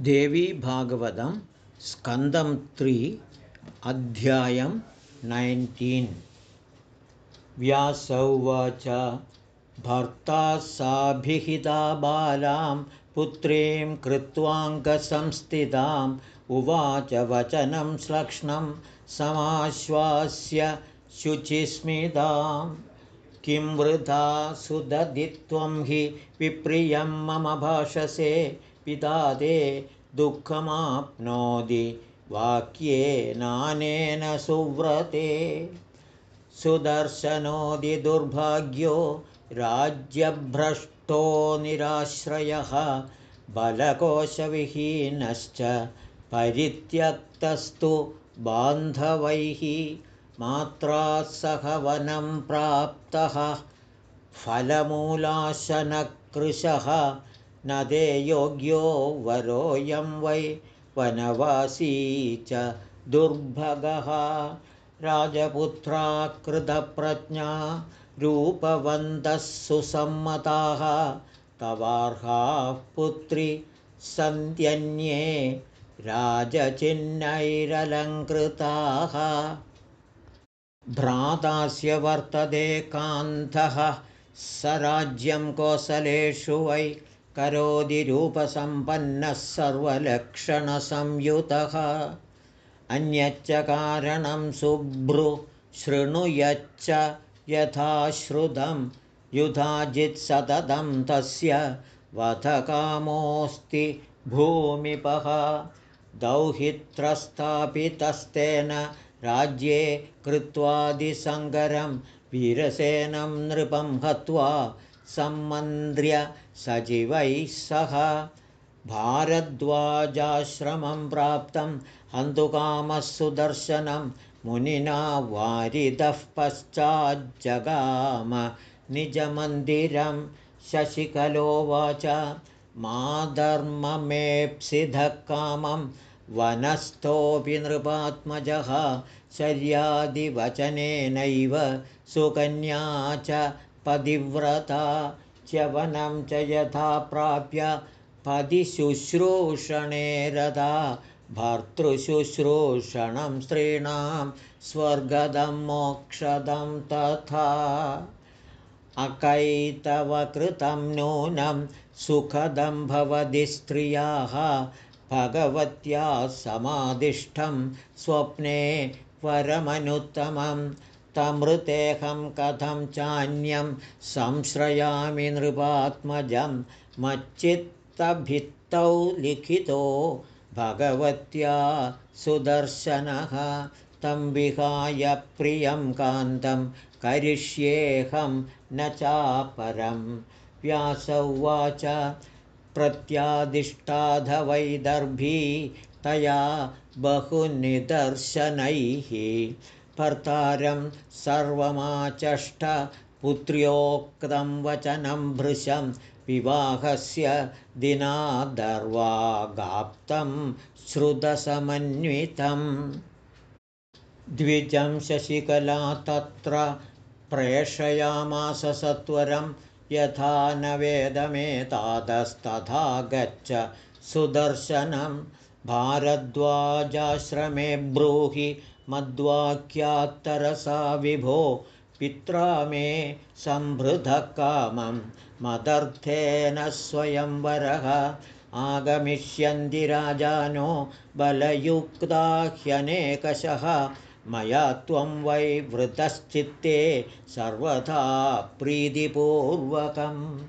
देवीभागवतं स्कन्दं त्रि अध्यायं नैन्टीन्। व्यासौवाच भर्ता साभिहिता बालां पुत्रीं कृत्वाङ्गसंस्थिताम् उवाच वचनं श्लक्ष्णं समाश्वास्य शुचिस्मितां किं वृथा सुदधित्वं हि विप्रियं मम भाषसे पिता ते दुःखमाप्नोति। वाक्येनानेन सुव्रते। दुर्भाग्यो राज्यभ्रष्टो निराश्रयः। बलकोशविहीनश्च परित्यक्तस्तु बान्धवैः। मात्रा सह वनं प्राप्तः। फलमूलाशनकृशः न ते योग्यो वरोऽयं वै वनवासी च दुर्भगः। राजपुत्राकृतप्रज्ञा रूपवन्तः सुसम्मताः। तवार्हाः पुत्री सन्त्यन्ये राजचिह्नैरलङ्कृताः। भ्रातास्य वर्तते कान्धः। स राज्यं कोसलेषु वै करोदिरूपसम्पन्नः सर्वलक्षणसंयुतः। अन्यच्च कारणं शुभ्रु शृणुयच्च यथाश्रुतं युधाजित्सततं तस्य वधकामोऽस्ति भूमिपः। दौहित्रस्थापितस्तेन राज्ये कृत्वादिसङ्गरं वीरसेनं नृपं हत्वा सम्मन्द्र्य सचिवैः सह भारद्वाजाश्रमं प्राप्तं हन्तुकामः सुदर्शनं मुनिना वारिदः पश्चाज्जगाम निजमन्दिरं शशिकलोवाच माधर्ममेप्सिधः कामं वनस्थोऽपि नृपात्मजः शर्यादिवचनेनैव सुकन्या च पतिव्रता च्यवनं च यथा प्राप्य पदिशुश्रूषणे रदा भर्तृशुश्रूषणं स्त्रीणां स्वर्गदं मोक्षदं तथा अकैतवकृतं नूनं सुखदं भवति स्त्रियाः भगवत्या समादिष्टं स्वप्ने परमनुत्तमं तमृतेऽहं कथं चान्यं संश्रयामि नृपात्मजं मच्चित्तभित्तौ लिखितो भगवत्या सुदर्शनः तं विहाय प्रियं कान्तं करिष्येऽहं न चापरं। व्यास उवाच प्रत्यादिष्टाधवैदर्भी तया बहुनिदर्शनैः भर्तारं सर्वमाचष्ट पुत्र्योक्तं वचनं भृशं विवाहस्य दिनादर्वागाप्तं श्रुतसमन्वितम्। द्विजं शशिकला तत्र प्रेषयामास सत्वरं यथा न वेदमेतादस्तथा गच्छ सुदर्शनं। भारद्वाजाश्रमे ब्रूहि मद्वाक्यात्तरसा विभो पित्रा मे संभृधकामं। मदर्थेन स्वयंवरः आगमिष्यन्ति राजानो बलयुक्ता ह्यनेकशः मया त्वं वै वृतश्चित्ते सर्वथा प्रीतिपूर्वकम्।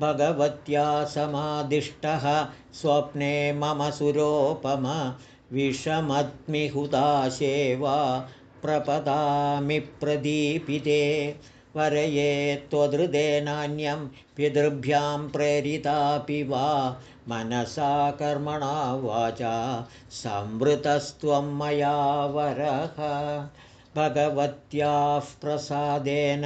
भगवत्या समादिष्टः स्वप्ने मम सुरोपम विषमद्मिहुदाशेवा प्रपदामि प्रदीपिते वरये त्वदृदेनान्यं पितृभ्यां प्रेरितापि वा मनसा कर्मणा वाचा संवृतस्त्वं मया वरः भगवत्याः प्रसादेन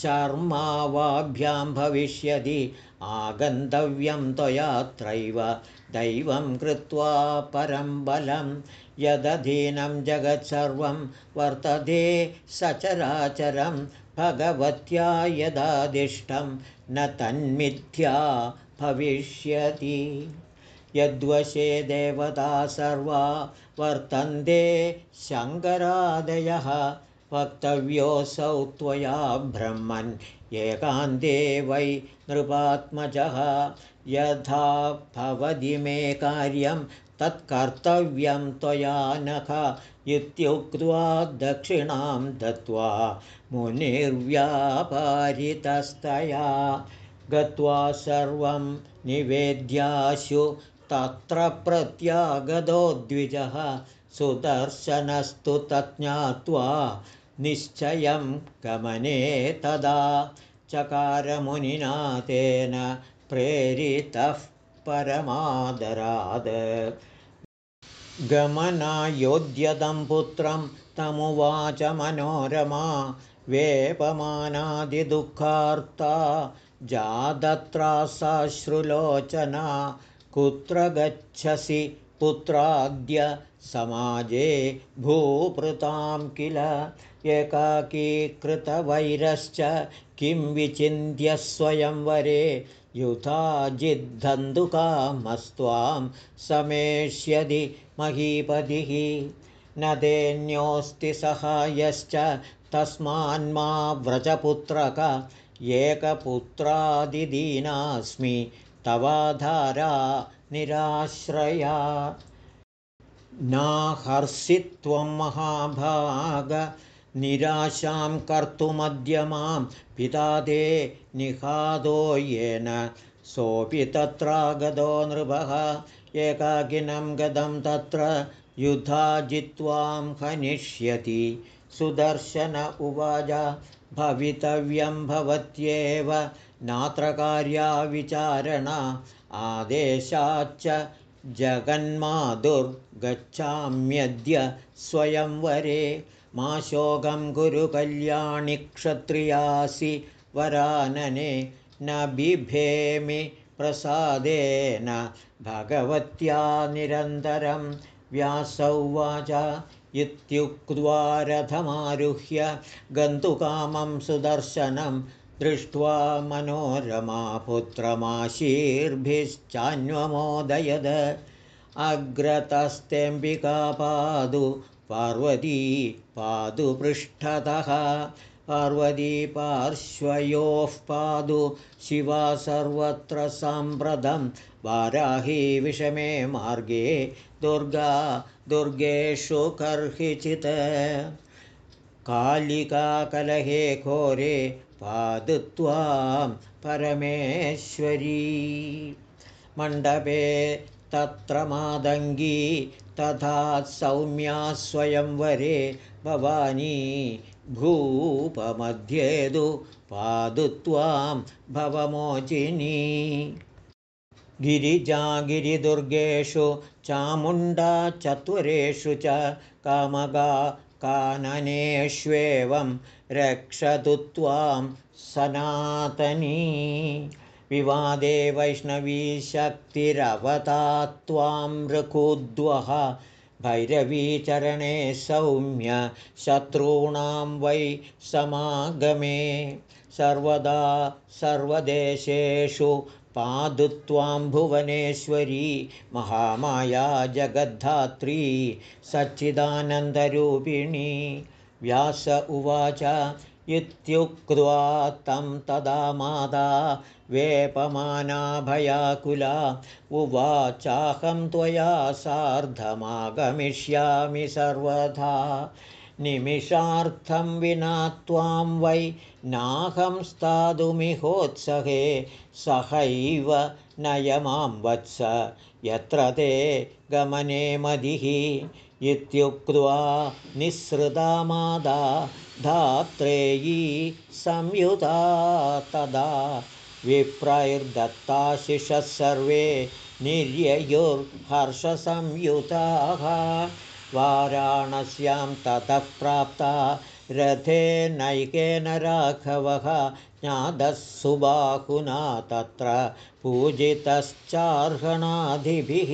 शर्मा वाभ्यां भविष्यति आगन्तव्यं त्वयात्रैव दैवं कृत्वा परं बलं यदधीनं जगत्सर्वं वर्तते सचराचरं भगवत्या यदादिष्टं न तन्मिथ्या भविष्यति। यद्वशे देवता सर्वा वर्तन्ते शङ्करादयः वक्तव्योऽसौ त्वया ब्रह्मन् एकान्ते वै नृपात्मजः। यथा भवति मे कार्यं तत्कर्तव्यं त्वया नख इत्युक्त्वा दक्षिणां दत्त्वा मुनिर्व्यापारितस्तया गत्वा सर्वं निवेद्याशु तत्र प्रत्यागतो द्विजः सुदर्शनस्तु तज्ज्ञात्वा निश्चयं गमने तदा चकारमुनिनाथेन प्रेरितः परमादराद। गमनायोध्यतं पुत्रं तमुवाच मनोरमा वेपमानादिदुःखार्ता जादत्रासाश्रुलोचना कुत्र गच्छसि पुत्राद्य समाजे भूपृतां किल? एकाकीकृतवैरश्च किं विचिन्त्य स्वयंवरे? युथा जिद्धन्दुकामस्त्वां समेष्यदि महीपतिः। न तेऽन्योऽस्ति सहायश्च तस्मान्मा व्रजपुत्रक? एकपुत्रादिदीनास्मि तवाधारा निराश्रया। नाहर्षि त्वं महाभाग निराशां कर्तुमद्य मां पिता ते निहादो येन। सोऽपि तत्रागतो नृपः एकाकिनं गतं तत्र युधा जित्वां हनिष्यति। सुदर्शन उवाच भवितव्यं भवत्येव नात्र कार्याविचारणा आदेशाच्च जगन्मादुर्गच्छाम्यद्य स्वयंवरे मा शोकं कल्याणि क्षत्रियासि वरानने न बिभेमि प्रसादेन भगवत्या निरन्तरं व्यासौवाच इत्युक्त्वा रथमारुह्य गन्तुकामं सुदर्शनं दृष्ट्वा मनोरमा पुत्रमाशीर्भिश्चान्वमोदयद। अग्रतस्तेऽम्बिका पादु पार्वती पादु पृष्ठतः। पार्वती पार्श्वयोः पादु शिवा सर्वत्र साम्प्रतं। वाराही विषमे मार्गे दुर्गा दुर्गेषु कर्हिचित्। कालिकाकलहे घोरे पादुत्वां परमेश्वरी। मण्डपे तत्र मादङ्गी तथा सौम्या स्वयंवरे भवानी भूपमध्येदु पादु त्वां भवमोचिनी गिरिजागिरिदुर्गेषु चामुण्डा चत्वरेषु च कामगा काननेष्वेवं रक्षतु त्वां सनातनी। विवादे वैष्णवीशक्तिरवता त्वां रघुद्वः। भैरवीचरणे सौम्य शत्रूणां वै समागमे। सर्वदा सर्वदेशेषु पादु त्वां भुवनेश्वरी महामाया जगद्धात्री सच्चिदानन्दरूपिणी। व्यास उवाच इत्युक्त्वा तं तदा मादा वेपमानाभयाकुला उवाचाहं त्वया सार्धमागमिष्यामि सर्वथा निमिषार्थं विना त्वां वै नाहं स्थातुमिहोत्सहे सहैव नय मां वत्स। यत्र ते गमने मदिः इत्युक्त्वा निःसृता मादा धात्रेयी संयुता तदा विप्रैर्दत्ताशिषः सर्वे निर्ययुर्हर्षसंयुताः वाराणस्यां ततः प्राप्ता रथेनैकेन राघवः ज्ञातः सुबाहुना तत्र पूजितश्चार्हणादिभिः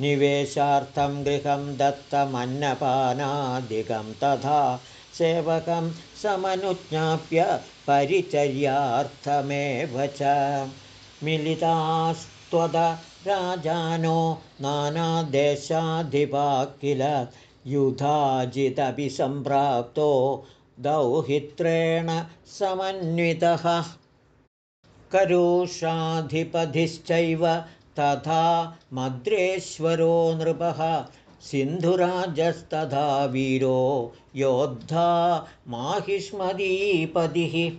निवेशार्थं गृहं दत्तमन्नपानादिकं तथा सेवकं समनुज्ञाप्य परिचर्यार्थमेव च मिलितास्त्वद राजानो नानादेशाधिपा किल युधाजिदपि सम्प्राप्तो दौहित्रेण समन्वितः। करुषाधिपतिश्चैव तथा मद्रेश्वरो नृपः। सिन्धुराजस्तथा वीरो योद्धा माहिष्मदीपतिः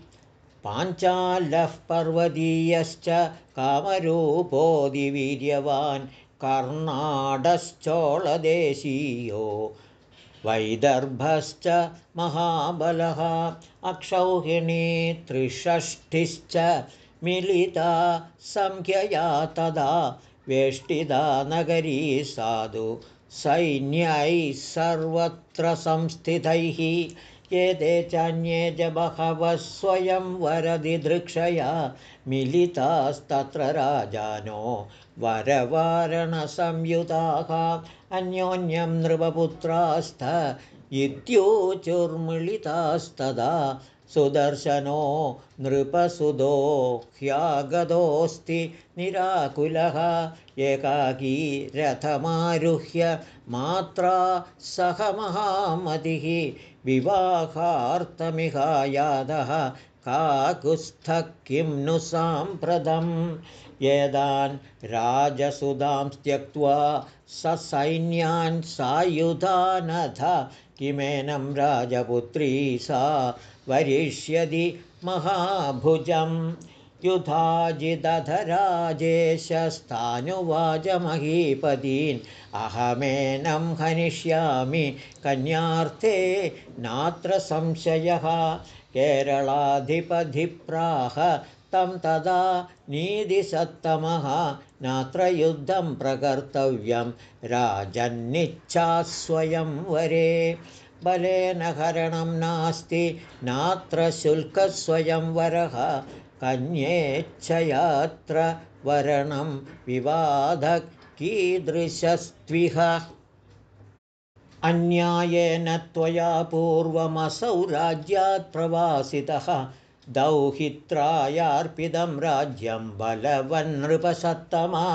पाञ्चालः पर्वतीयश्च कामरूपोदिवीर्यवान् कर्णाडश्चोळदेशीयो। वैदर्भश्च महाबलः अक्षौहिणी त्रिषष्ठिश्च मिलिता संख्यया तदा वेष्टिदा नगरी साधु। सैन्यैः सर्वत्र संस्थितैः एते चान्ये च बहवः स्वयं वरदिदृक्षया मिलितास्तत्र राजानो वरवारणसंयुताः अन्योन्यं नृपपुत्रास्त इत्यूचुर्मिलितास्तदा सुदर्शनो नृपसुदो ह्यागतोऽस्ति निराकुलः एकाकी रथमारुह्य मात्रा सह महामतिः विवाहार्थमिहायादः काकुत्स्थः किं नु साम्प्रतम् एतान् राजसुधां त्यक्त्वा ससैन्यान् सायुधानथ किमेनं राजपुत्री सा वरिष्यति महाभुजं युधाजिदधराजेशस्थानुवाचमहीपदीन् अहमेनं हनिष्यामि कन्यार्थे नात्र संशयः। केरलाधिपधिप्राह तं तदा नीतिसत्तमः नात्र युद्धं प्रकर्तव्यं। राजन्निच्छा स्वयं वरे। बलेन हरणं नास्ति। नात्र शुल्कस्वयंवरः कन्येच्छयात्र वरणं विवादः कीदृशस्त्विह अन्यायेन त्वया पूर्वमसौ राज्यात् प्रवासितः दौहित्रायार्पितं राज्यं बलवन्नृपसत्तमा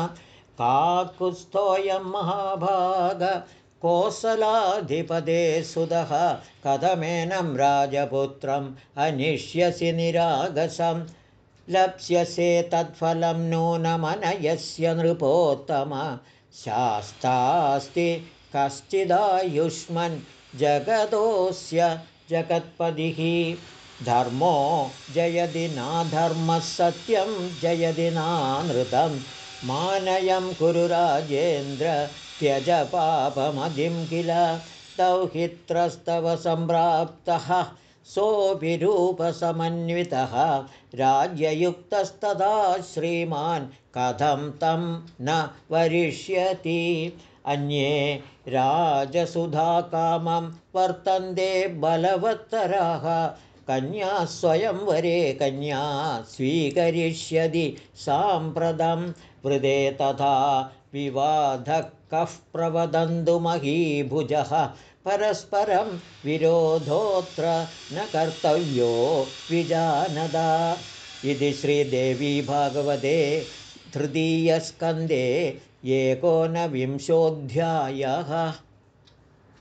काकुत्स्थोऽयं महाभाग कोसलाधिपदे सुधः कथमेनं राजपुत्रम् अनिष्यसि निरागसं लप्स्यसे तत्फलं नूनमनयस्य नृपोत्तम। शास्तास्ति कश्चिदायुष्मन् जगदोऽस्य जगत्पदिः धर्मो जयदि नाधर्मः सत्यं जयदि नानृतं मानयं कुरु राजेन्द्र त्यज पापमधिं किल? दौहित्रस्तव सम्प्राप्तः सोऽभिरूपसमन्वितः राज्ययुक्तस्तदा श्रीमान् कथं तं न वरिष्यति। अन्ये राजसुधाकामं वर्तन्ते बलवत्तराः। कन्या स्वयंवरे कन्या स्वीकरिष्यति साम्प्रतं। वृदे तथा विवाधः कः प्रवदन्तु महीभुजः परस्परं विरोधोऽत्र न कर्तव्यो विजानदा। इति श्रीदेवी भागवते तृतीयस्कन्धे एकोनविंशोऽध्यायः